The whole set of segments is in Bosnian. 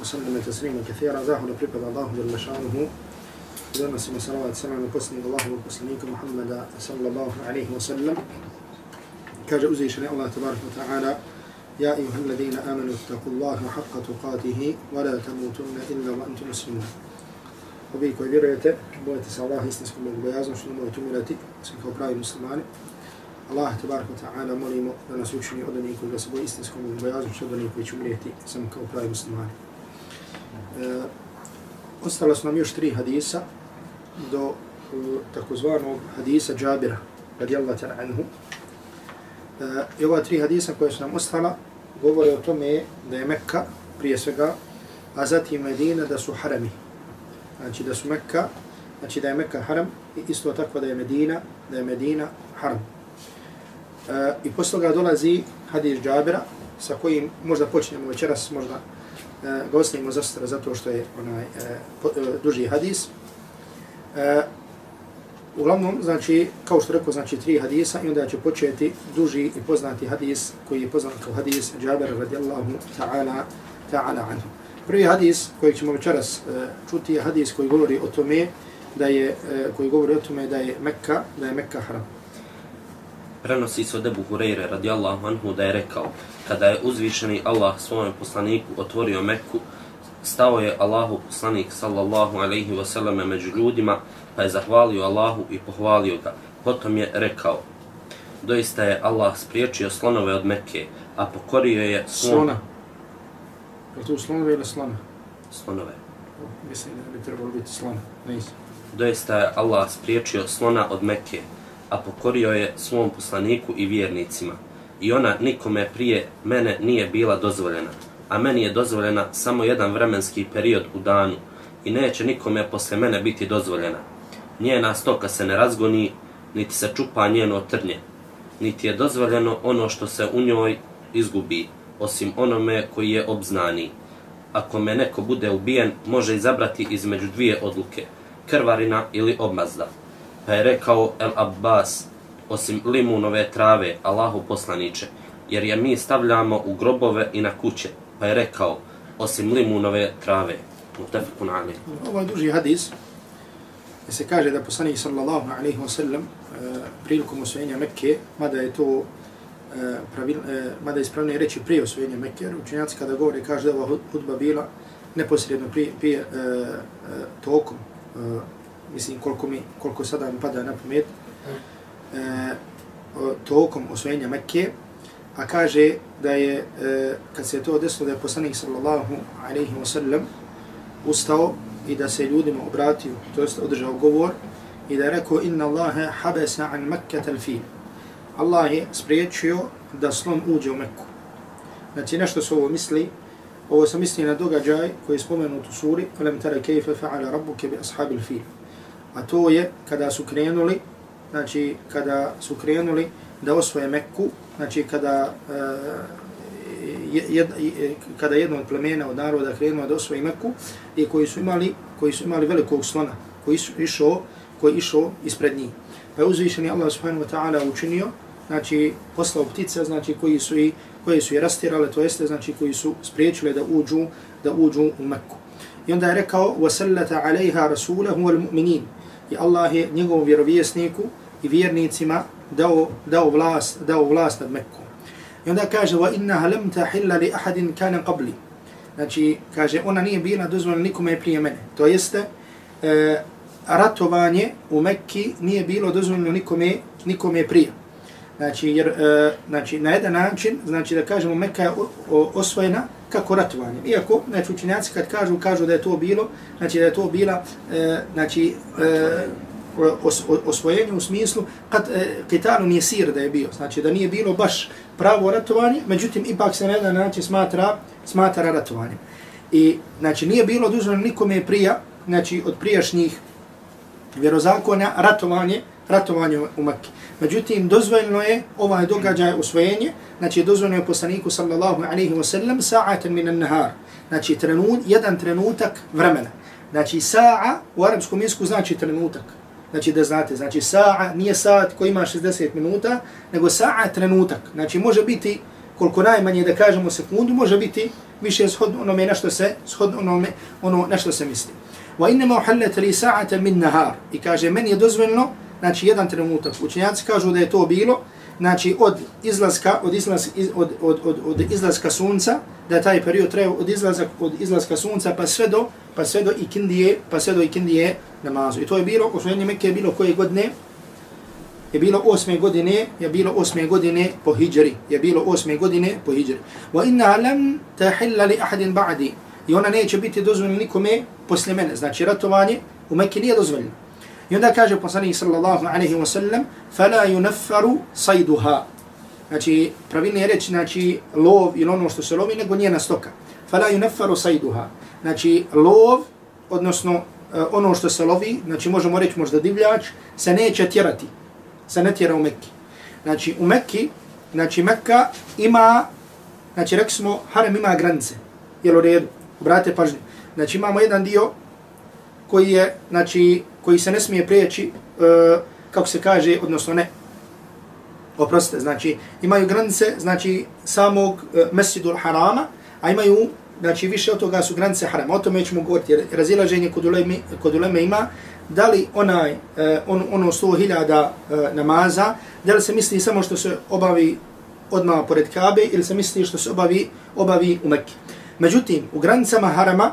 وسلم تسليما كثيرا زاهد بريبد الله جل شانه إذن سمى صلوات سلام وقسم الله وقسميك محمد صلى الله عليه وسلم كاج أزي شريع الله تبارك وتعالى يا أيها الذين آمنوا اتقوا الله حق تقاته ولا تموتن إلا وأنتم مسلمون وبي koji vjerujete, bojite se Allah istinskom bojaznom što nemojte umirati, svi kao pravi muslimani. Allah tabaraka wa ta'ala molimo da nas učini od onih koji da se boji istinskom bojaznom što od onih koji će umrijeti samo kao pravi muslimani. E, ostalo su nam još tri hadisa do e, takozvanog hadisa Džabira, radijallahu ta'ala anhu. E, I ova tri hadisa koje su nam ostala govore o tome da je Mekka prije svega, a zatim Medina da su harami. Znači da su Mekka, znači da je Mekka haram i isto tako da je Medina, da je Medina haram. E, I posle ga dolazi hadis Džabira sa kojim možda počnemo večeras, možda e, ga ostavimo zastra zato što je onaj e, po, e, duži hadis. E, uglavnom, znači, kao što rekao, znači tri hadisa i onda će početi duži i poznati hadis koji je poznat kao hadis Džaber radijallahu ta'ala ta'ala anhu. Prvi hadis koji ćemo večeras e, čuti je hadis koji govori o tome da je e, koji govori o tome da je Mekka, da je Mekka haram. Prenosi se od Ebu Hureyre radijallahu anhu da je rekao kada je uzvišeni Allah svojem poslaniku otvorio Mekku, stao je Allahu poslanik sallallahu alaihi wa sallam među ljudima, pa je zahvalio Allahu i pohvalio ga. Potom je rekao, doista je Allah spriječio slonove od Mekke, a pokorio je slon... Slona. Je to slonove ili slona? Slonove. Mislim da bi trebalo biti slona. Nisam. Doista je Allah spriječio slona od Mekke, a pokorio je svom poslaniku i vjernicima. I ona nikome prije mene nije bila dozvoljena, a meni je dozvoljena samo jedan vremenski period u danu i neće nikome posle mene biti dozvoljena. Njena stoka se ne razgoni, niti se čupa njeno trnje, niti je dozvoljeno ono što se u njoj izgubi, osim onome koji je obznani. Ako me neko bude ubijen, može izabrati između dvije odluke, krvarina ili obmazda. Pa je rekao El Abbas, osim limunove trave, Allahu poslaniče, jer je mi stavljamo u grobove i na kuće. Pa je rekao, osim limunove trave. Mutafakun ali. Ovo je duži hadis. gdje se kaže da poslanik sallallahu alaihi wa sallam e, prilikom osvojenja Mekke, mada je to e, pravil, e, mada je ispravnije reći prije osvojenja Mekke, jer učenjaci kada govore kaže da ova hudba bila neposredno prije, prije tokom, mislim koliko, mi, koliko sada mi pada na pamet, uh, tokom osvojenja Mekke, a kaže da je, uh, kad se to desilo, da je poslanik sallallahu alaihi wa sallam ustao i da se ljudima obratio, to jest održao govor i da je rekao inna Allahe habesa an Mekke talfin. Allah je spriječio da slon uđe u Mekku. Znači nešto se ovo misli, ovo se misli na događaj koji je spomenut u suri Alam tara kejfe fa'ala rabbuke bi ashabil fil. A to je kada su krenuli, znači kada su krenuli da osvoje Mekku, znači kada e, jed, eh, kada jedno od plemena od naroda krenuo da osvoji Meku i koji su imali koji su imali velikog slona koji su išao koji išao ispred njih. Pa je uzvišeni Allah subhanahu wa ta'ala učinio, znači poslao ptice, znači koji su i koje su je rastirale, to jeste znači koji su spriječile da uđu da uđu u Mekku. I onda je rekao: "Wasallata 'alayha rasulahu wal mu'minin." I Allah je njegovom vjerovjesniku i vjernicima dao dao vlast, dao vlast nad Mekkom. I onda kaže, wa innaha lam tahilla li ahadin kana qabli. Znači, kaže, ona nije bila dozvoljena nikome prije mene. To jeste, e, ratovanje u Mekki nije bilo dozvoljeno nikome, nikome prije. Znači, jer, e, znači, na jedan način, znači da kažemo Mekka je osvojena kako ratovanje. Iako, znači, učenjaci kad kažu, kažu da je to bilo, znači da je to bila, e, znači, e, os, osvojenje u smislu kad e, Kitalu nije sir da je bio, znači da nije bilo baš pravo ratovanje, međutim, ipak se na jedan način smatra, smatra ratovanje. I, znači, nije bilo dozvoljeno nikome prija, znači, od prijašnjih vjerozakonja ratovanje, ratovanje u Mekke. Međutim, dozvoljeno je ovaj događaj usvojenje, znači dozvoljeno je poslaniku sallallahu alaihi wa sallam sa'atan min an-nahar, znači trenut, jedan trenutak vremena. Znači sa'a u arapskom jeziku znači trenutak. Znači da znate, znači sa'a nije sat koji ima 60 minuta, nego sa'a trenutak. Znači može biti koliko najmanje da kažemo sekundu, može biti više shodno onome na što se, shodno onome ono na što se misli. Wa innama uhallat li sa'atan min nahar. I kaže meni je dozvoljeno znači jedan trenutak. Učenjaci kažu da je to bilo, znači od izlaska, od izlaska, od, od, od, od izlaska sunca, da taj period treba od izlaska, od izlaska sunca pa sve do, pa sve do ikindije, pa sve do ikindije namazu. I to je bilo, osvojenje Mekke je bilo koje godine, je bilo osme godine, je bilo osme godine po hijri, je bilo osme godine po hijri. Wa inna lam tahilla li ahadin ba'di. I ona neće biti dozvoljena nikome posle mene. Znači ratovanje u Mekke nije dozvoljeno. I onda kaže poslanik sallallahu alaihi wa sallam فَلَا يُنَفَّرُ صَيْدُهَا Znači, pravilno je reći, znači, lov ili ono što se lovi, nego njena stoka. فَلَا يُنَفَّرُ صَيْدُهَا Znači, lov, odnosno uh, ono što se lovi, znači možemo reći možda divljač, se neće tjerati. Se ne tjera u Mekki. Znači, u Mekki, znači Mekka ima, znači rekli smo, harem ima granice. Jel u redu? Obrate pažnje. Znači imamo jedan dio koji je, znači, koji se ne smije prijeći, e, kako se kaže, odnosno ne, oprostite, znači, imaju granice, znači, samog e, mesjidu harama, a imaju, znači, više od toga su granice harama. O tome ćemo govoriti, jer razilaženje kod uleme, kod uleme ima, da li onaj, e, on, ono sto hiljada e, namaza, da li se misli samo što se obavi odmah pored Kabe, ili se misli što se obavi, obavi u Mekke. Međutim, u granicama harama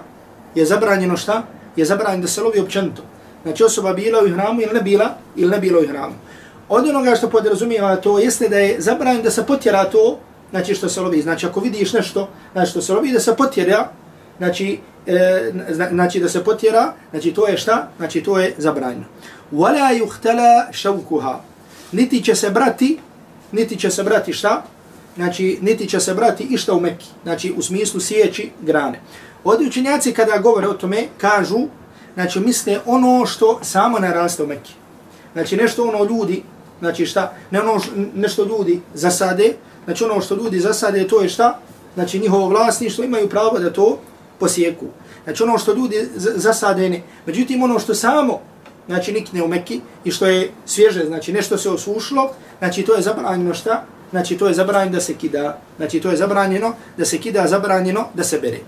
je zabranjeno šta? Je zabranjeno da se lovi općenito. Znači osoba bila u ihramu ili ne bila, ili ne bila u ihramu. Od onoga što podrazumijeva to jeste da je zabranjeno da se potjera to, znači što se lovi. Znači ako vidiš nešto, znači što se lovi da se potjera, znači, e, znači da se potjera, znači to je šta? Znači to je zabranjeno. Wala yuhtala shawkuha. Niti će se brati, niti će se brati šta? Znači, niti će se brati išta u Mekki. Znači, u smislu sjeći grane. Ovdje učenjaci kada govore o tome, kažu, znači misle ono što samo naraste u Mekke. Znači nešto ono ljudi, znači šta, ne ono š, nešto ljudi zasade, znači ono što ljudi zasade to je šta, znači njihovo vlasništvo imaju pravo da to posijeku. Znači ono što ljudi zasade ne. Međutim ono što samo, znači nikne u Mekki i što je svježe, znači nešto se osušilo, znači to je zabranjeno šta, znači to je zabranjeno da se kida, znači to je zabranjeno da se kida, zabranjeno da se bere.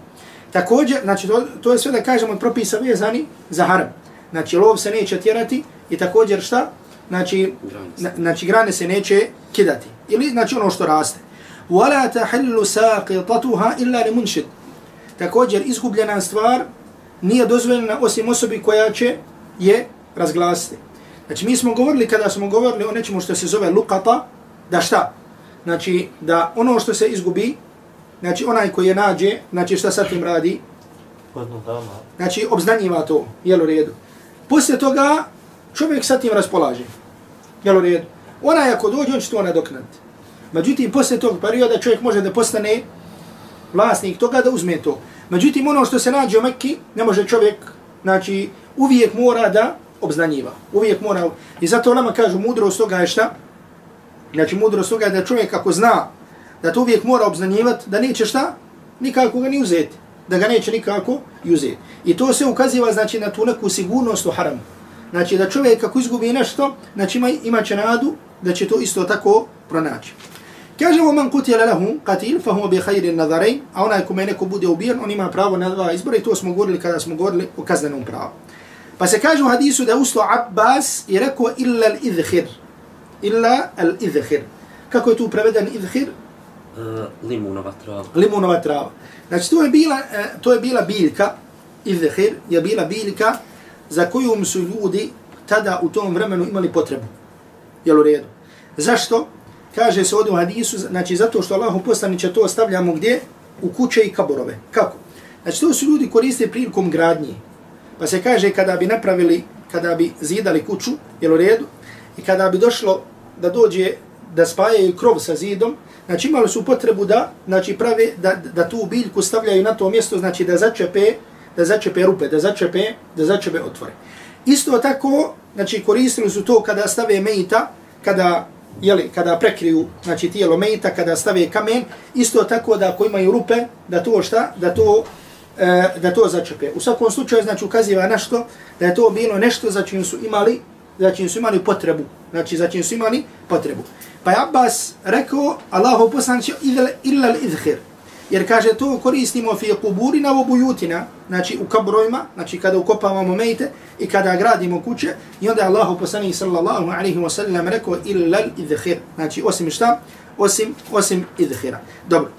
Također, znači to, to je sve da kažemo od propisa vezani za haram. Znači lov se neće tjerati i također šta? Znači, na, znači grane se neće kidati. Ili znači ono što raste. وَلَا تَحِلُّ سَاقِطَتُهَا إِلَّا لِمُنْشِدْ Također izgubljena stvar nije dozvoljena osim osobi koja će je razglasiti. Znači mi smo govorili kada smo govorili o nečemu što se zove lukata, da šta? Znači da ono što se izgubi, znači onaj koji je nađe, znači šta sa tim radi? Znači obznanjiva to, jel u redu. Poslije toga čovjek sa tim raspolaže, jel u redu. Onaj ako dođe, on će to nadoknati. Međutim, poslije tog perioda čovjek može da postane vlasnik toga da uzme to. Međutim, ono što se nađe u Mekki, ne može čovjek, znači, uvijek mora da obznanjiva. Uvijek mora. I zato nama kažu, mudrost toga je šta? Znači, mudrost toga je da čovjek ako zna da to uvijek mora obznanjivati, da neće šta? Nikako ga ni uzeti. Da ga neće nikako i uzeti. I to se ukaziva znači na tu neku sigurnost u haramu. Znači da čovjek ako izgubi nešto, znači ima, ima će nadu da će to isto tako pronaći. Kažemo man kutila lahum qatil fa huwa bi khairin nadharain, a onaj kome neko bude ubijen, on ima pravo na dva izbora i to smo govorili kada smo govorili o kaznenom pravu. Pa se kaže u hadisu da je usto Abbas i rekao illa al-idhir. Illa al-idhir. Kako je tu preveden idhir? Uh, limunova trava. Limunova trava. Znači to je bila, uh, to je bila biljka, idhir je bila biljka za koju su ljudi tada u tom vremenu imali potrebu. Jel u redu? Zašto? Kaže se ovdje u hadisu, znači zato što Allahu poslaniće to ostavljamo gdje? U kuće i kaborove. Kako? Znači to su ljudi koriste prilikom gradnje. Pa se kaže kada bi napravili, kada bi zidali kuću, jel u redu? I kada bi došlo da dođe da spajaju krov sa zidom, znači imali su potrebu da, znači prave, da, da tu biljku stavljaju na to mjesto, znači da začepe, da začepe rupe, da začepe, da začepe otvore. Isto tako, znači koristili su to kada stave mejta, kada jeli, kada prekriju znači tijelo mejta, kada stave kamen, isto tako da ako imaju rupe, da to šta, da to e, da to začepe. U svakom slučaju znači ukaziva na što da je to bilo nešto za čim su imali za čim su imali potrebu. Znači za čim su imali potrebu. Pa je Abbas rekao, Allahu poslanče, illa l'idhir. Jer kaže, to koristimo fi kuburina u bujutina, znači u kabrojima, znači kada ukopavamo mejte i kada gradimo kuće. I onda je Allahu poslanče, sallallahu alaihi wa sallam rekao, illa l'idhir. Znači osim šta? Osim, osim idhira. Dobro.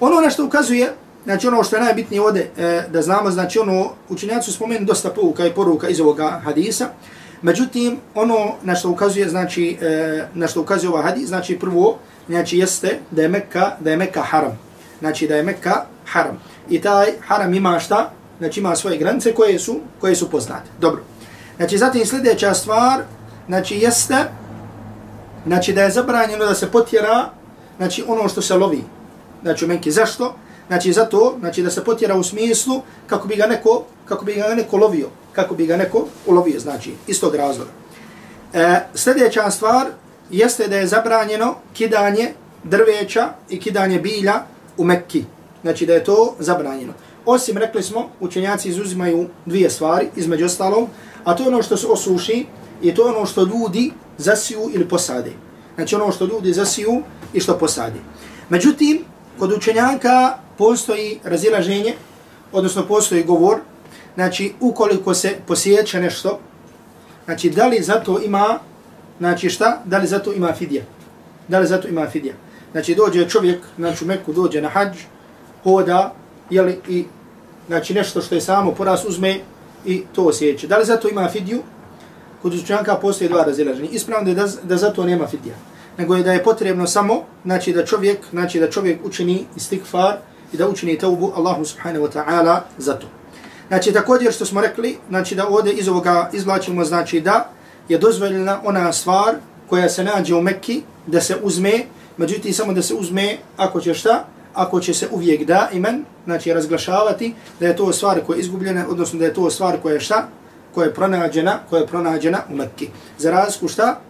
Ono na što ukazuje, znači ono što je najbitnije ovdje e, da znamo, znači ono, učenjaci su spomenu dosta pouka i poruka iz ovoga hadisa. Međutim, ono na što ukazuje, znači, e, na što ukazuje ovaj hadis, znači prvo, znači jeste da je Mekka, da je Mekka haram. Znači da je Mekka haram. I taj haram ima šta? Znači ima svoje granice koje su, koje su poznate. Dobro. Znači zatim sljedeća stvar, znači jeste, znači da je zabranjeno da se potjera, znači ono što se lovi. Znači u Mekke. Zašto? Znači zato, znači da se potjera u smislu kako bi ga neko, kako bi ga neko lovio kako bi ga neko ulovio, znači, istog razloga. E, sljedeća stvar jeste da je zabranjeno kidanje drveća i kidanje bilja u Mekki. Znači da je to zabranjeno. Osim, rekli smo, učenjaci izuzimaju dvije stvari, između ostalom, a to je ono što se osuši i to je ono što ljudi zasiju ili posade. Znači ono što ljudi zasiju i što posade. Međutim, kod učenjaka postoji razilaženje, odnosno postoji govor znači ukoliko se posjeće nešto, znači da li zato ima, znači šta, da li zato ima fidija? Da li zato ima fidija? Znači dođe čovjek, znači u Meku dođe na hađ, hoda, jeli, i znači nešto što je samo poraz uzme i to osjeće. Da li zato ima fidiju? Kod učenjaka postoje dva razilaženja. Ispravno je da, da zato nema fidija. Nego je da je potrebno samo, znači da čovjek, znači da čovjek učini istikfar i da učini taubu Allahu subhanahu wa ta'ala za to. Znači također što smo rekli, znači da ovdje iz ovoga izvlačimo, znači da je dozvoljena ona stvar koja se nađe u Mekki da se uzme, međutim samo da se uzme ako će šta, ako će se uvijek da imen, znači razglašavati da je to stvar koja je izgubljena, odnosno da je to stvar koja je šta, koja je pronađena, koja je pronađena u Mekki. Za razliku šta?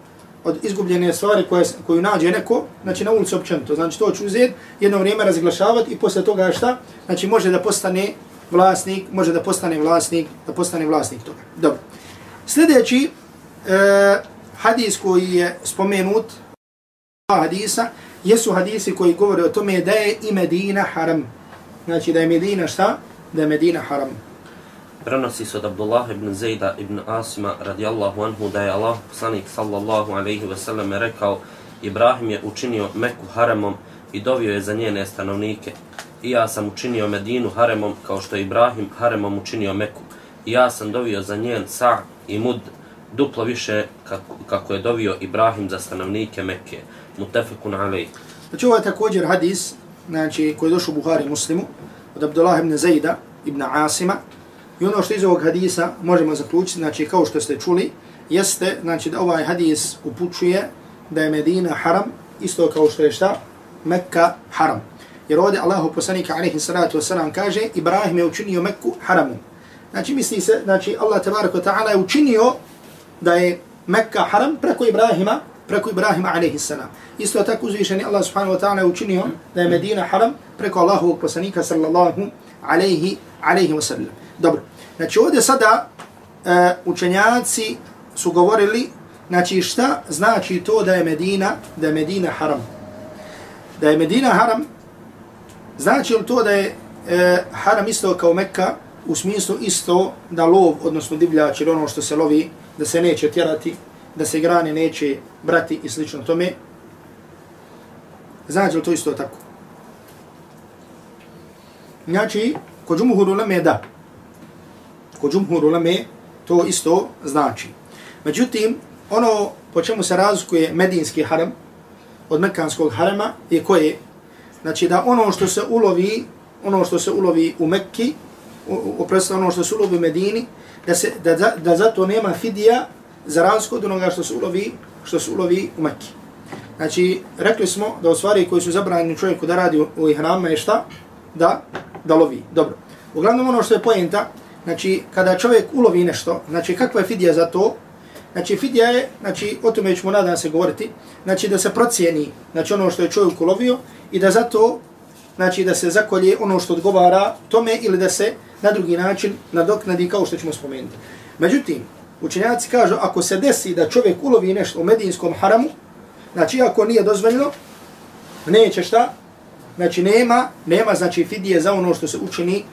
Od izgubljene stvari koje, koju nađe neko, znači na ulici općenito, znači to ću uzeti, jedno vrijeme razglašavati i posle toga šta, znači može da postane vlasnik, može da postane vlasnik, da postane vlasnik toga. Dobro. Sljedeći e, hadis koji je spomenut, hadisa, jesu hadisi koji govore o tome da je i Medina haram. Znači da je Medina šta? Da je Medina haram. Prenosi se od Abdullah ibn Zejda ibn Asima radijallahu anhu da je Allah poslanik sallallahu alaihi ve sellem rekao Ibrahim je učinio Meku haramom i dovio je za njene stanovnike i ja sam učinio Medinu haremom kao što je Ibrahim haremom učinio Meku. I ja sam dovio za njen sa i mud duplo više kako, kako je dovio Ibrahim za stanovnike Mekke. Mutefekun alej. Znači ovo je također hadis znači, koji je došao Buhari muslimu od Abdullah ibn Zajda ibn Asima. I ono što iz ovog hadisa možemo zaključiti, znači kao što ste čuli, jeste znači, da ovaj hadis upućuje da je Medina haram, isto kao što je šta? Mekka haram. Jer ovdje Allahu poslanika alaihi salatu wasalam kaže Ibrahim je učinio Mekku haramom. Znači misli se, znači Allah tabaraka ta'ala je učinio da je Mekka haram preko Ibrahima, preko Ibrahima alaihi salam. Isto tako uzvišeni Allah subhanahu wa ta'ala je učinio da je Medina haram preko Allahu poslanika sallallahu alaihi, alaihi wasallam. Dobro. Znači ovdje sada uh, učenjaci su govorili znači šta znači to da je Medina, da je Medina haram. Da je Medina haram, Znači li to da je e, haram isto kao Mekka u smislu isto da lov, odnosno divljač ili ono što se lovi, da se neće tjerati, da se grane neće brati i slično tome? Znači li to isto tako? Znači, kod džumhuru lame da. Kod džumhuru lame to isto znači. Međutim, ono po čemu se razlikuje medinski haram od mekanskog harama je koje? Znači da ono što se ulovi, ono što se ulovi u Mekki, oprosto ono što se ulovi u Medini, da, se, da, da, da zato nema fidija za razliku od onoga što se ulovi, što se ulovi u Mekki. Znači, rekli smo da u stvari koji su zabranjeni čovjeku da radi u, u ihrama je šta? Da, da lovi. Dobro. Uglavnom ono što je pojenta, znači kada čovjek ulovi nešto, znači kakva je fidija za to? Znači fidija je, znači o tome ćemo nadam se govoriti, znači da se procijeni znači ono što je čovjek ulovio i da zato znači da se zakolje ono što odgovara tome ili da se na drugi način nadoknadi kao što ćemo spomenuti. Međutim, učenjaci kažu ako se desi da čovjek ulovi nešto u medijinskom haramu, znači ako nije dozvoljeno, neće šta? Znači nema, nema znači fidije za ono što se učini,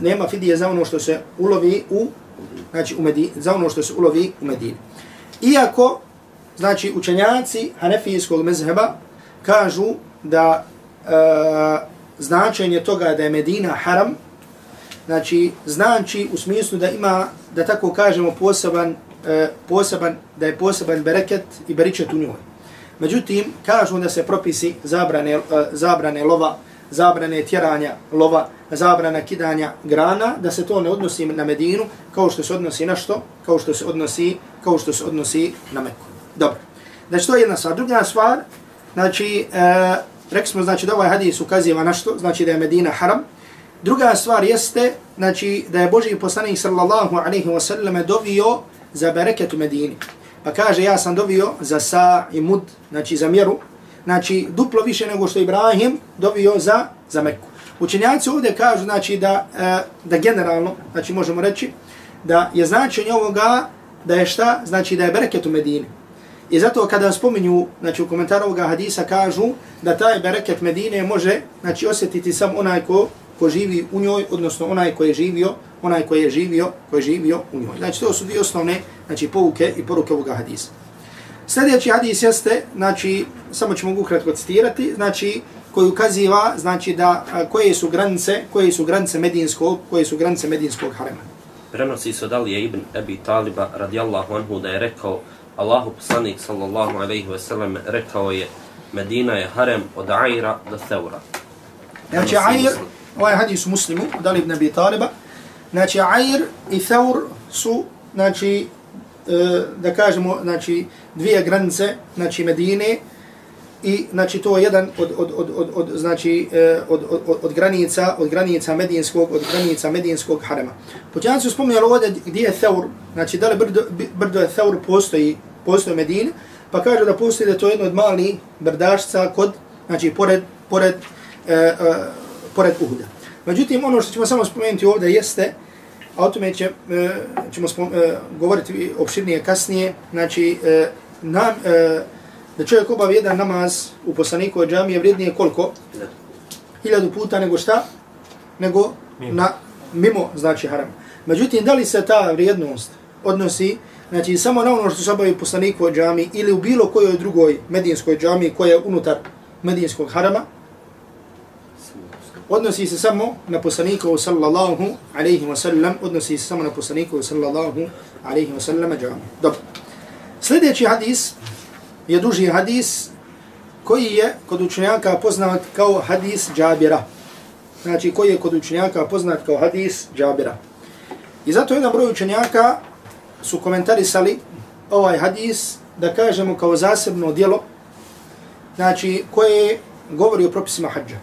nema fidije za ono što se ulovi u znači u Medini, za ono što se ulovi u Medini. Iako, znači, učenjaci Hanefijskog mezheba kažu da e, značenje toga da je Medina haram, znači, znači u smislu da ima, da tako kažemo, poseban, e, poseban, da je poseban bereket i beričet u njoj. Međutim, kažu da se propisi zabrane, e, zabrane lova, zabrane tjeranja lova, zabrana kidanja grana, da se to ne odnosi na Medinu kao što se odnosi na što? Kao što se odnosi, kao što se odnosi na Meku. Dobro. Znači, to je jedna stvar. Druga stvar, znači, e, rekli smo, znači, da ovaj hadis ukaziva na što? Znači, da je Medina haram. Druga stvar jeste, znači, da je Boži poslanik sallallahu alaihi wa sallam dovio za bereket u Medini. Pa kaže, ja sam dovio za sa i mud, znači za mjeru, znači duplo više nego što Ibrahim dovio za, za Meku. Učenjaci ovdje kažu znači da, e, da generalno, znači možemo reći, da je značenje ovoga da je šta, znači da je bereket u Medini. I zato kada spominju, znači u komentaru ovoga hadisa kažu da taj bereket Medine može znači osjetiti sam onaj ko, ko živi u njoj, odnosno onaj ko je živio, onaj ko je živio, ko je živio u njoj. Znači to su dvije osnovne znači, pouke i poruke ovoga hadisa. Sljedeći hadis jeste, znači, samo ćemo ga ukratko citirati, znači, koji ukaziva, znači, da koje su granice, koje su granice medinskog, koje su granice medinskog harema. Prenosi se od Alije ibn Abi Taliba radijallahu anhu da je rekao Allahu poslanik sallallahu alaihi ve sellem rekao je Medina je harem od Aira do Theura. Znači, Air, ovaj hadis u muslimu, od Ali ibn Abi Taliba, znači, Air i Theur su, znači, e, da kažemo, znači, dvije granice, znači, Medine, i znači to je jedan od od od od od znači e, od, od, od granica od granica medinskog od granica medinskog harema. Počan su spominjali ovdje gdje je Theur, znači da li brdo, brdo je Theur postoji postoji Medine, pa kaže da postoji da to je jedno od malih brdašca kod znači pored pored e, e, pored Uhuda. Međutim ono što ćemo samo spomenuti ovdje jeste a o tome će, e, ćemo spom, e, govoriti opširnije kasnije, znači e, nam e, da čovjek obavi jedan namaz u poslaniku džamije vrijednije koliko? Hiljadu puta nego šta? Nego mimo. na mimo znači haram. Međutim, da li se ta vrijednost odnosi znači samo na ono što se obavi poslaniku džamiji ili u bilo kojoj drugoj medinskoj džami koja je unutar medinskog harama? Odnosi se samo na poslaniku sallallahu alaihi wa sallam, odnosi se samo na poslaniku sallallahu alaihi wa sallam džami. Dobro. Sljedeći hadis, je duži hadis koji je kod učenjaka poznat kao hadis Džabira. Znači koji je kod učenjaka poznat kao hadis Džabira. I zato jedan broj učenjaka su komentarisali ovaj hadis da kažemo kao zasebno dijelo znači koje govori o propisima hađa.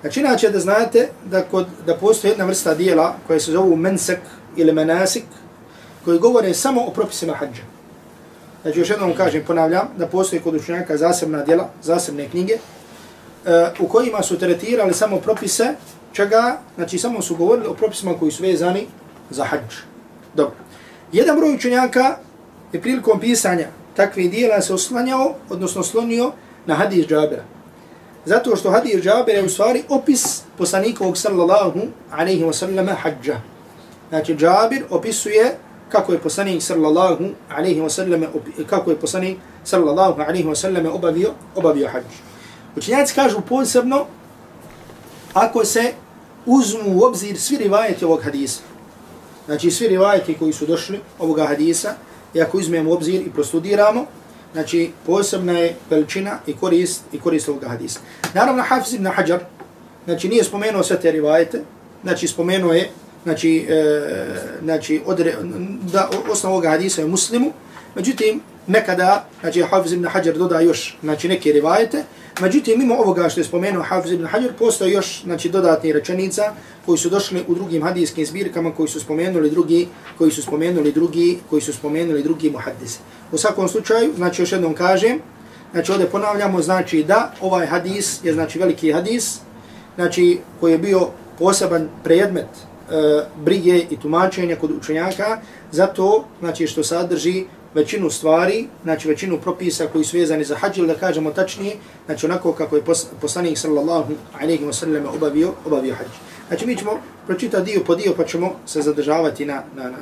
Znači inače da znate da, kod, da postoji jedna vrsta dijela koja se zovu mensek ili menasik koji govore samo o propisima hađa. Znači još jednom kažem, ponavljam, da postoji kod učenjaka zasebna djela, zasebne knjige, uh, u kojima su tretirali samo propise, čega, znači samo su govorili o propisima koji su vezani za hađ. Dobro. Jedan broj učenjaka je prilikom pisanja takve dijela se oslanjao, odnosno slonio na hadis Džabira. Zato što hadis Džabira je u stvari opis poslanikovog sallallahu alaihi wa sallama hađa. Znači Džabir opisuje kako je poslanik sallallahu alaihi ve sellem kako je poslanik sallallahu alaihi wa sallama obavio obavio hađ. Učenjaci kažu posebno ako se uzmu u obzir svi rivajeti ovog hadisa znači svi rivajeti koji su došli ovoga hadisa, i ako izmijemo obzir i prostudiramo, znači posebna je veličina i korist, i korist ovoga hadisa. Naravno, Hafiz ibn Hajar, znači nije spomenuo sve te rivajete, znači spomenuo je, znači, e, znači odre, da osnov ovoga hadisa je muslimu, međutim, nekada, znači Hafiz ibn Hajar doda još znači, neke rivajete, međutim, mimo ovoga što je spomenuo Hafiz ibn Hajar, postoje još znači, dodatni rečenica koji su došli u drugim hadijskim zbirkama koji su spomenuli drugi, koji su spomenuli drugi, koji su spomenuli drugi muhaddise. U svakom slučaju, znači još jednom kažem, znači ovdje ponavljamo, znači da ovaj hadis je znači veliki hadis, znači koji je bio poseban predmet e, brige i tumačenja kod učenjaka, zato znači što sadrži većinu stvari, znači većinu propisa koji su vezani za hađ, da kažemo tačnije, znači onako kako je poslanik sallallahu alaihi wa sallam obavio, obavio hađ. Znači mi ćemo pročitati dio po dio pa ćemo se zadržavati na, na, na.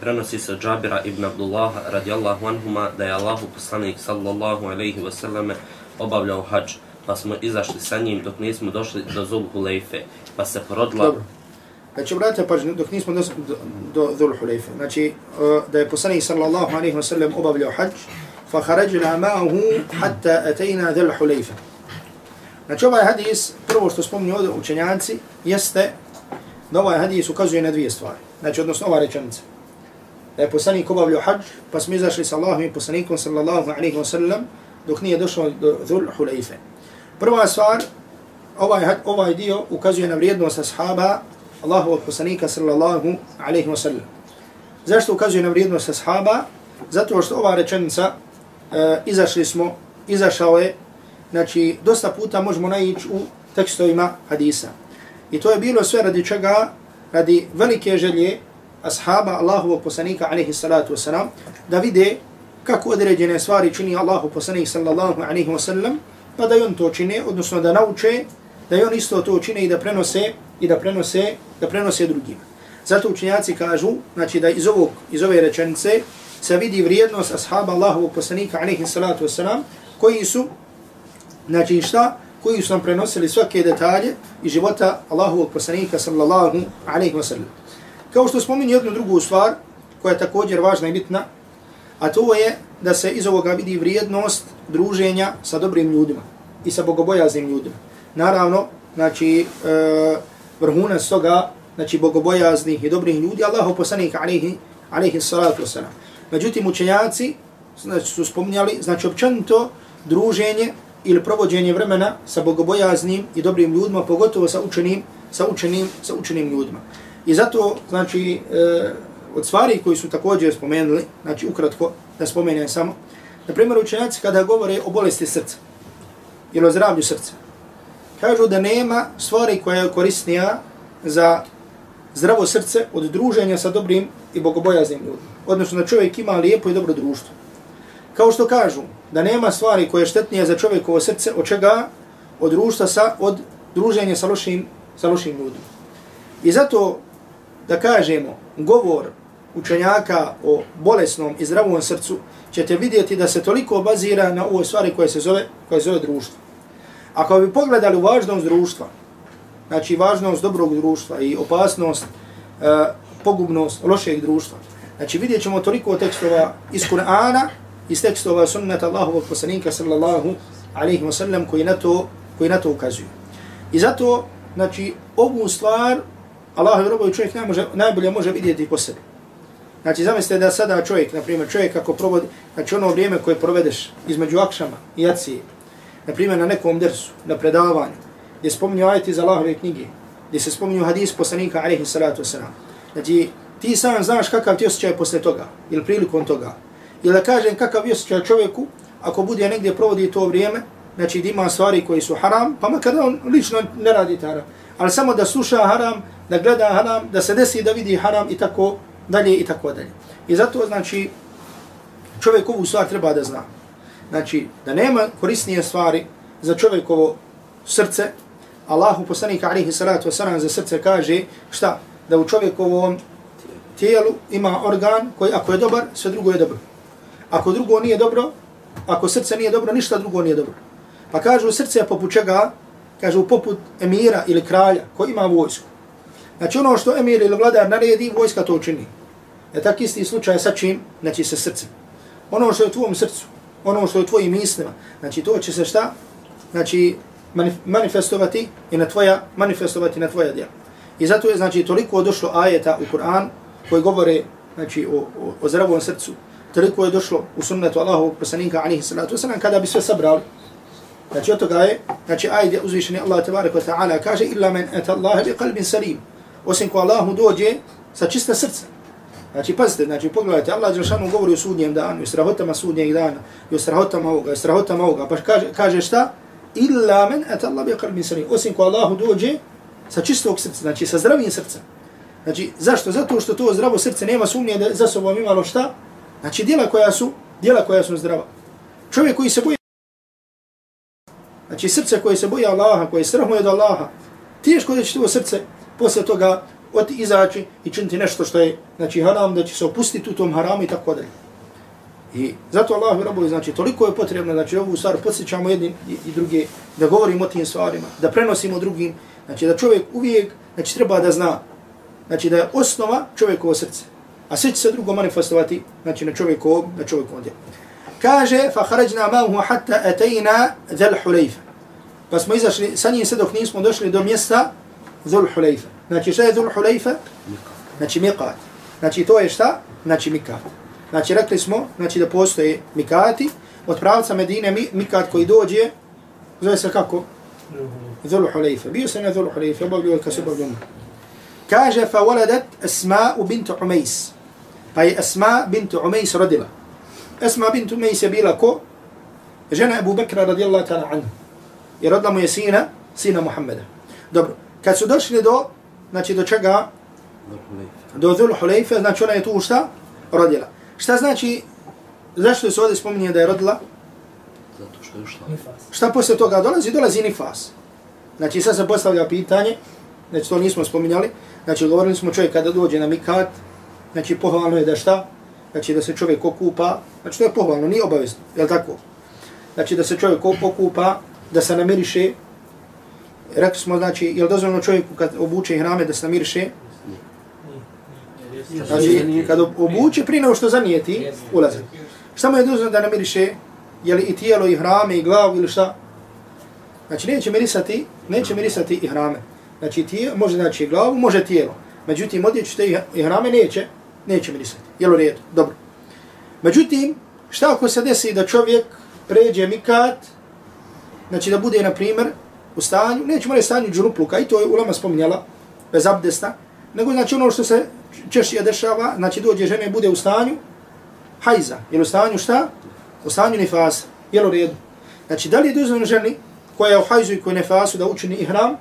Prenosi se Džabira ibn Abdullah radijallahu anhuma da je Allahu poslanik sallallahu alaihi wa sallam obavljao hađ, pa smo izašli sa njim dok nismo došli do Zul Hulejfe, pa se porodila Dobro. Znači, obratite pažnju, dok nismo do, do, Dhul Hulayfa. Znači, uh, da je poslanik sallallahu alaihi wa sallam obavljao hađ, fa kharajna ma'ahu hatta atejna Dhul Hulayfa. Znači, ovaj hadis, prvo što spomnio ovdje učenjanci, jeste da ovaj hadis ukazuje na dvije stvari. Znači, odnosno ova rečenica. Da je poslanik obavljao hađ, pa smo izašli sa Allahom i poslanikom sallallahu alaihi wa sallam, dok nije došao do Dhul Hulayfa. Prva stvar, ovaj, ovaj dio ukazuje na vrijednost ashaba Allahovog poslanika sallallahu alaihi ve sellem. Zašto ukazuje na vrijednost ashaba? Zato što ova rečenica e, izašli smo, izašao je, znači dosta puta možemo naići u tekstovima hadisa. I to je bilo sve radi čega, radi velike želje ashaba Allahovog poslanika alaihi salatu wasalam, da vide kako određene stvari čini Allahu poslanik sallallahu alaihi ve sellem pa da on to čine, odnosno da nauče, da on isto to čine i da prenose i da prenose, da prenose drugima. Zato učenjaci kažu, znači da iz, ovog, iz ove rečenice se vidi vrijednost ashaba Allahovog poslanika, alaihi salatu wasalam, koji su, znači šta, koji su nam prenosili svake detalje i života Allahovog poslanika, sallallahu alaihi wasalam. Kao što spominje jednu drugu stvar, koja je također važna i bitna, a to je da se iz ovoga vidi vrijednost druženja sa dobrim ljudima i sa bogobojaznim ljudima. Naravno, znači, e, vrhunac toga, znači bogobojaznih i dobrih ljudi, Allahu poslanik alaihi, alaihi salatu wasalam. Međutim, učenjaci znači, su spominjali, znači općanito druženje ili provođenje vremena sa bogobojaznim i dobrim ljudima, pogotovo sa učenim, sa učenim, sa učenim ljudima. I zato, znači, e, od stvari koji su također spomenuli, znači ukratko da spomenem samo, na primjer učenjaci kada govore o bolesti srca ili o zdravlju srca, kažu da nema stvari koja je korisnija za zdravo srce od druženja sa dobrim i bogobojaznim ljudima. Odnosno da čovjek ima lijepo i dobro društvo. Kao što kažu da nema stvari koja je štetnija za čovjekovo srce od čega? Od društva sa, od druženja sa lošim, sa lošim ljudima. I zato da kažemo govor učenjaka o bolesnom i zdravom srcu, ćete vidjeti da se toliko bazira na ovoj stvari koje se zove, koje se zove društvo. Ako bi pogledali u važnost društva, znači važnost dobrog društva i opasnost, e, pogubnost lošeg društva, znači vidjet ćemo toliko tekstova iz Kur'ana, iz tekstova sunnata Allahovog poslanika sallallahu alaihi wa sallam koji na to, koji na to ukazuju. I zato, znači, ovu stvar Allah je robovi čovjek najmože, najbolje može vidjeti po sebi. Znači, zamislite da sada čovjek, na primjer, čovjek kako provodi, znači ono vrijeme koje provedeš između akšama i jacije, na primjer na nekom dersu, na predavanju, gdje spominju ajeti iz Allahove knjige, gdje se spominju hadis poslanika, alaihi salatu wasalam. Znači, ti sam znaš kakav ti osjećaj posle toga, ili prilikom toga. Ili da kažem kakav je osjećaj čovjeku, ako bude negdje provodi to vrijeme, znači da ima stvari koji su haram, pa makar on lično ne radi haram, ali samo da sluša haram, da gleda haram, da se desi da vidi haram i tako dalje i tako dalje. I zato, znači, čovjek ovu stvar treba da zna. Znači, da nema korisnije stvari za čovjekovo srce, Allahu poslanika alihi salatu wasalam za srce kaže šta? Da u čovjekovom tijelu ima organ koji ako je dobar, sve drugo je dobro. Ako drugo nije dobro, ako srce nije dobro, ništa drugo nije dobro. Pa kažu srce je poput čega? Kažu poput emira ili kralja koji ima vojsku. Znači ono što emir ili vladar naredi, vojska to učini. E tak isti slučaj sa čim? Znači sa srcem. Ono što je u tvom srcu, ono što je u tvojim mislima, znači to će se šta? Znači manifestovati i na tvoja, manifestovati na tvoja djela. I zato je znači toliko došlo ajeta u Kur'an koji govore znači o, o, o zdravom srcu. Toliko je došlo u sunnetu Allahovog poslanika alihi salatu wasalam kada bi sve sabrali. Znači od toga je, znači ajde uzvišeni Allah tabarak wa ta'ala kaže illa men eta Allahe bi kalbin salim. Osim ko Allahu dođe sa čista srca. Znači pazite, znači pogledajte, Allah Đelšanu govori o sudnjem danu, o strahotama sudnjeg dana, i o strahotama ovoga, o strahotama ovoga, pa kaže, kaže šta? Illa men et Allah bi qalbin salim. Osim ko Allahu dođe sa čistog srca, znači sa zdravim srcem. Znači, zašto? Zato što to zdravo srce nema sumnje da za sobom imalo šta? Znači, djela koja su, djela koja su zdrava. Čovjek koji se boji, znači srce koje se boji Allaha, koje strahuje od Allaha, teško da će to srce posle toga od izaći i činiti nešto što je, znači, haram, da će se opustiti u tom haramu i tako dalje. I zato Allah i rabovi, znači, toliko je potrebno, znači, ovu stvar podsjećamo jedni i, druge, da govorimo o tim stvarima, da prenosimo drugim, znači, da čovjek uvijek, znači, treba da zna, znači, da je osnova čovjekovo srce. A sve će se drugo manifestovati, znači, na čovjekovom, na čovjekovom djelu. Kaže, fa harađna mahu hatta etejna dhal hulejfa. Pa smo izašli sa njim sve dok nismo došli do mjesta dhul hulejfa. Znači, šta je dhul hulejfa? Znači, miqat. Znači, to je šta? Znači, miqat. Znači, rekli smo, znači, da postoje mikati. Od pravca Medine, mikat koji dođe, zove se kako? Dhul hulejfa. Bio se na dhul hulejfa, obavljio je kasi obavljio. Kaže, fa waladat Asma bint Umejs. Pa je Asma bint Umejs rodila. Asma bint Umejs je bila ko? Žena Abu Bakra radijallahu ta'ala anhu. I rodila mu je sina, sina Muhammeda. Dobro, kad su došli do, znači do čega? Do Dhul Hulejfe, znači ona je tu šta? Rodila. Šta znači, zašto se ovdje spominje da je rodila? Zato što je ušla. Šta posle toga dolazi? Dolazi nifas. Znači sad se postavlja pitanje, znači to nismo spominjali, znači govorili smo čovjek kada dođe na mikat, znači pohvalno je da šta? Znači da se čovjek okupa, znači to je pohvalno, nije obavezno, je li tako? Znači da se čovjek okupa, da se namiriše, rekli smo, znači, je li dozvoljeno čovjeku kad obuče hrame da se namiriše? Znači, kad obuče prije nego što zanijeti, ulazi. Šta mu je dozvoljeno da namiriše? Je li i tijelo, i hrame, i glavu, ili šta? Znači, neće mirisati, neće mirisati i hrame. Znači, tijelo, može znači glavu, može tijelo. Međutim, odjeću te i hrame neće, neće mirisati. Jel u redu? Dobro. Međutim, šta ako se desi da čovjek pređe mikat, znači da bude, na primjer, u stanju, nećemo reći stanju džunupluka, i to je ulama spominjala, bez abdesta, nego znači ono što se češće dešava, znači dođe žene bude u stanju hajza, jel u stanju šta? U stanju nefasa, jel u redu? Znači, da li je dozvoljeno ženi koja je u hajzu i koja je nefasu da učini ihram?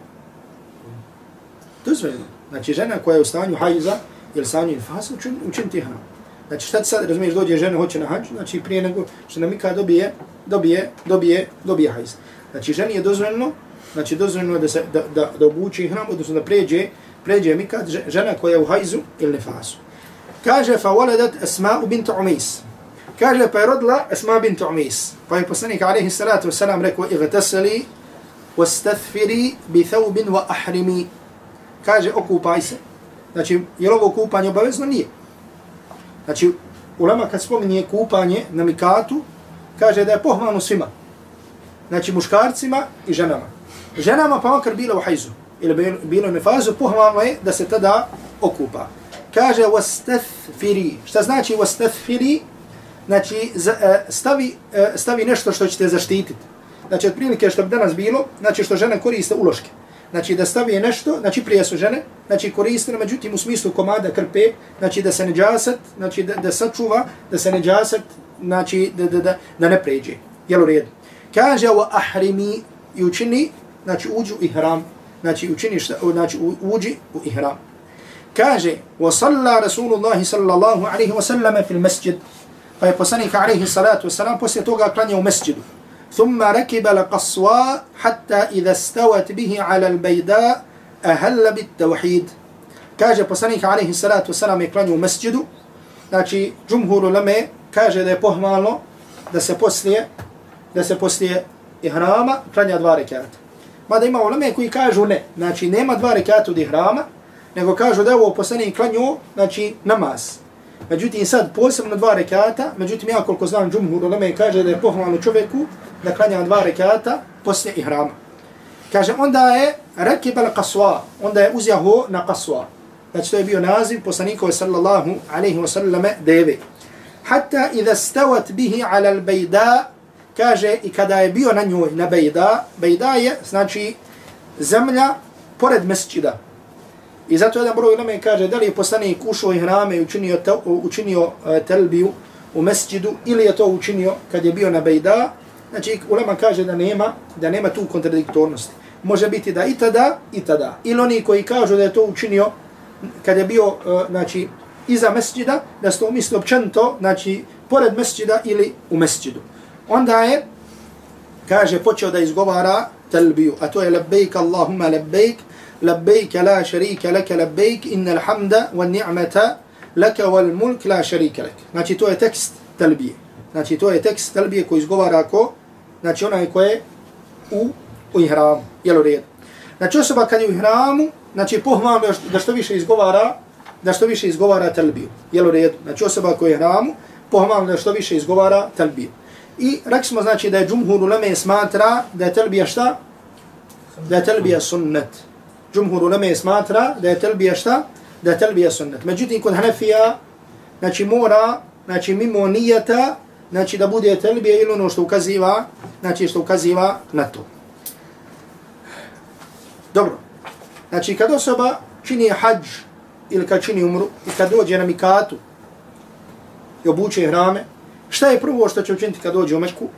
Dozvoljeno. Znači, žena koja je u stanju hajza, jel stanju nefasa učin, učiniti ihram. Znači, šta ti sad, razumiješ, dođe žena, hoće na hađu, znači prije nego što namika dobije, dobije, dobije, dobije hajz. Znači, ženi je dozvoljeno, znači dozvoljeno da se da, da, da obuči ihram, odnosno da pređe, pređe mikat žena koja je u hajzu ili nefasu. Kaže, fa waladat Asma bint Umis. Kaže, pa je rodila Asma bint Umis. Pa je poslanik, alaihi salatu wasalam, rekao, igtasali, wastathfiri bi thawbin wa ahrimi. Kaže, okupaj se. Znači, je ovo kupanje obavezno? Nije. Znači, ulema kad spominje kupanje na mikatu, kaže da je pohvalno svima. Znači, muškarcima i ženama. Ženama pa makar bila u hajzu ili bilo u fazu, pohvalno je da se tada okupa. Kaže, wastathfiri. Šta znači wastathfiri? Znači, e, stavi, e, stavi nešto što ćete zaštititi. Znači, otprilike što bi danas bilo, znači što žene koriste uloške. Znači, da stavi nešto, znači prije su žene, znači koriste, međutim u smislu komada krpe, znači da se ne džasat, znači da, da sačuva, da se ne džasat, znači da, da, da, da ne pređe. Jel u redu? Kaže, wa ahrimi i učini, znači uđu i hram, znači učini šta, znači uđi u ihram. Kaže, wa salla Rasulullahi sallallahu alaihi wa sallam fil masjid, pa je poslanik alaihi salatu wa salam poslije toga klanja u masjidu. ثم ركب القصواء حتى إذا استوت به على البيداء أهل بالتوحيد كاجة بسانيك عليه الصلاة والسلام يكلاني مسجد znači džumhur uleme kaže da je pohvalno da se poslije da se poslije ihrama klanja dva rekata. Mada ima uleme koji kažu ne, znači nema dva rekata od ihrama, nego kažu da je ovo poslanik klanju, znači namaz. Međutim, sad posebno dva rekata, međutim, ja koliko znam džumhur, uleme kaže da je pohvalno čovjeku da klanja dva rekata poslije ihrama. Kaže, onda je rakib al qaswa, onda je uzjaho na qaswa. Znači, to je bio naziv poslanikove sallallahu alaihi wa sallame deve. Hatta idha stavat bihi ala al bejda, kaže, i kada je bio na njoj, na bejda, bejda je, znači, zemlja pored mesčida. I zato jedan broj uleme kaže, da li je poslanik ušao i hrame i učinio, te, učinio uh, telbiju u mesčidu, ili je to učinio kad je bio na bejda, Znači, ulema kaže da nema, da nema tu kontradiktornosti. Može biti da i tada, i tada. Ili oni koji kažu da je to učinio kad je bio, uh, znači, iza mesčida, da se to misli općento, znači, pored mesčida ili u mesčidu. Onda je, kaže, počeo da izgovara telbiju, a to je labejk Allahumma labejk, labbaik la sharika laka labejk, innal hamda wa ni'mata laka wal mulk la sharika lak. Znači, to je tekst telbije. Znači, to je tekst telbije koji izgovara ko? Znači, onaj ko je u, u ihramu, jel u redu. Znači, osoba kad je u ihramu, znači, pohvalno da što više izgovara, da što više izgovara telbiju, jel u redu. Znači, osoba koja je u ihramu, pohvalno da što više izgovara telbiju. I rekli smo, znači, da je džumhur uleme smatra da je telbija šta? Da je telbija sunnet. Džumhur uleme smatra da je telbija šta? Da je telbija sunnet. Međutim, kod Hanefija, znači, mora, znači, mimo nijeta, znači da bude telbija ili ono što ukaziva, znači što ukaziva na to. Dobro. Znači kad osoba čini hađ ili kad čini umru i kad dođe na mikatu i obuče hrame, šta je prvo što će učiniti kad dođe u Meku?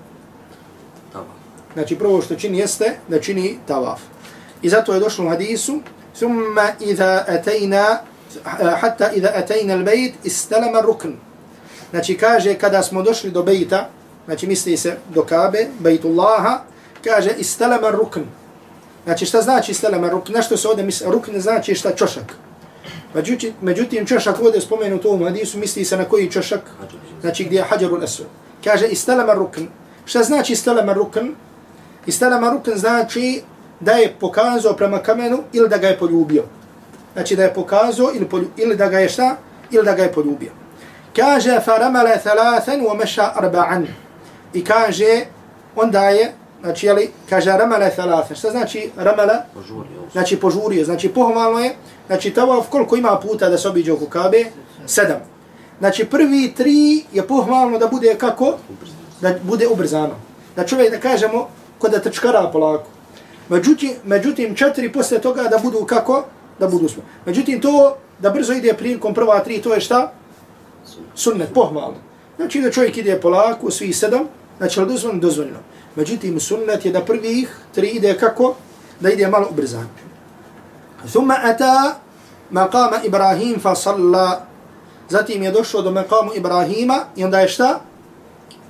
Znači prvo što čini jeste da čini tavaf. I zato je došlo u hadisu ثم إذا أتينا حتى إذا أتينا البيت استلم الركن Znači kaže kada smo došli do bejta, znači misli se do Kabe, bejtullaha, kaže istelema rukn. Znači šta znači istelema rukn? Nešto se ovdje misli, rukn znači šta čošak. Međutim, međutim čošak ovdje spomenu to u hadisu, misli se na koji čošak? Znači gdje je hađarul aswad. Kaže istalama rukn. Šta znači istalama rukn? Istalama rukn znači da je pokazao prema kamenu ili da ga je poljubio. Znači da je pokazao ili, polju, ili da ga je šta? Ili da ga je poljubio. Kaže, faramala thalathan wa meša arba'an. I kaže, onda je, znači, jeli, kaže, ramala thalathan. Šta znači ramala? Požurio. Znači, požurio. Znači, pohvalno je, znači, tavaf koliko ima puta da se obiđe oko Kabe? Sedam. Znači, prvi tri je pohvalno da bude kako? Da bude ubrzano. Da čovjek, da kažemo, kod da trčkara polako. Međutim, međutim, četiri posle toga da budu kako? Da budu smo. Međutim, to da brzo ide prilikom prva tri, to je šta? sunnet, pohvalno. Znači da čovjek ide polako, svi sedam, znači ali dozvoljeno, dozvoljeno. Međutim, sunnet je da prvih tri ide kako? Da ide malo ubrzan. Thumma ata maqama Ibrahim fa salla. Zatim je došao do maqamu Ibrahima i onda je šta?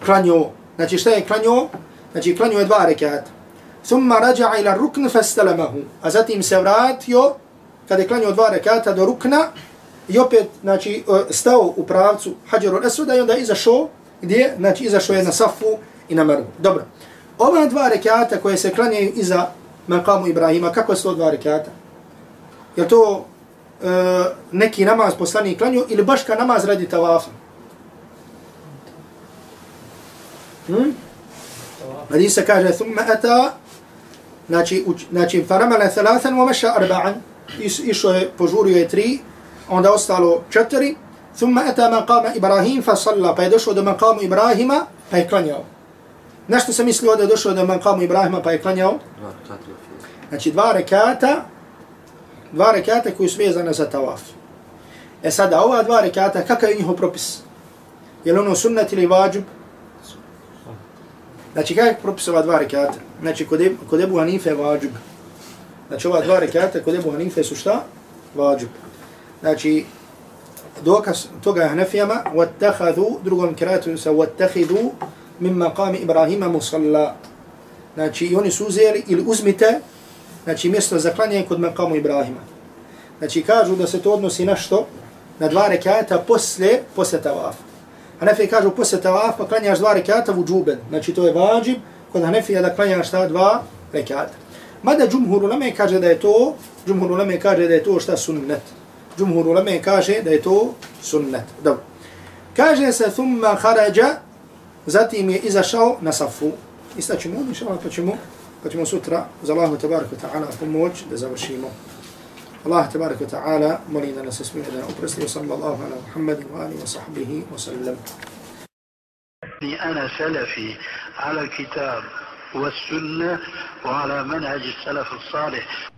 Klanio. Znači šta je klanio? Znači klanio je dva rekata. Thumma rađa ila rukn fa stalamahu. A zatim se vratio kada je klanio dva rekata do rukna i opet znači, e, stao u pravcu Hadjaru Esuda i onda izašao gdje? Znači izašao je na Safu i na mrvu. Dobro. Ova dva rekata koje se klanjaju iza makamu Ibrahima, kako su to dva rekata? Je to e, neki namaz poslani klanju ili baš ka namaz radi tavafa? Hmm? Hadis se kaže, thumma ata, znači, znači faramala thalathan wa maša arba'an, išao je, požurio je tri, onda ostalo četiri, thumma eta maqama Ibrahim fa salla, pa je došao do maqamu Ibrahima, pa je klanjao. Nešto se mislio da je došao do maqamu Ibrahima, pa je klanjao? Znači dva rekata, dva rekata koji su vezane za tawaf. E sada, ova dva rekata, kakav je njihov propis? Je li ono sunnet ili vađub? Znači, kakav je propis ova dva rekata? Znači, kod, kod Ebu Hanife je vađub. Znači, ova dva rekata kod Ebu Hanife su šta? Vađub. Znači, dokaz toga je Hanefijama, وَاتَّخَذُوا, drugom kiratu se وَاتَّخِذُوا min maqami Ibrahima musalla. Znači, i oni su uzeli ili uzmite, znači, mjesto za klanjanje kod maqamu Ibrahima. Znači, kažu da se to odnosi na što? Na dva rekata posle, posle tavafa. Hanefi kažu posle tavafa klanjaš dva rekata u džuben. Znači, to je vađib kod Hanefija da klanjaš ta dva rekata. Mada džumhur uleme kaže da je to, džumhur uleme kaže da je to šta sunnet. Džumhur uleme kaže da je to sunnet. Dobro. Kaže se thumma kharaja, zatim je izašao na safu. Istaćemo, inša Allah, pa ćemo, pa ćemo sutra za Allahu tabaraka ta'ala pomoć da završimo. Allah tabaraka ta'ala molim da nas smije da oprosti. Sallallahu ala Muhammedin wa alihi wa sahbihi wa sallam. أنا سلفي على الكتاب والسنة وعلى منهج السلف الصالح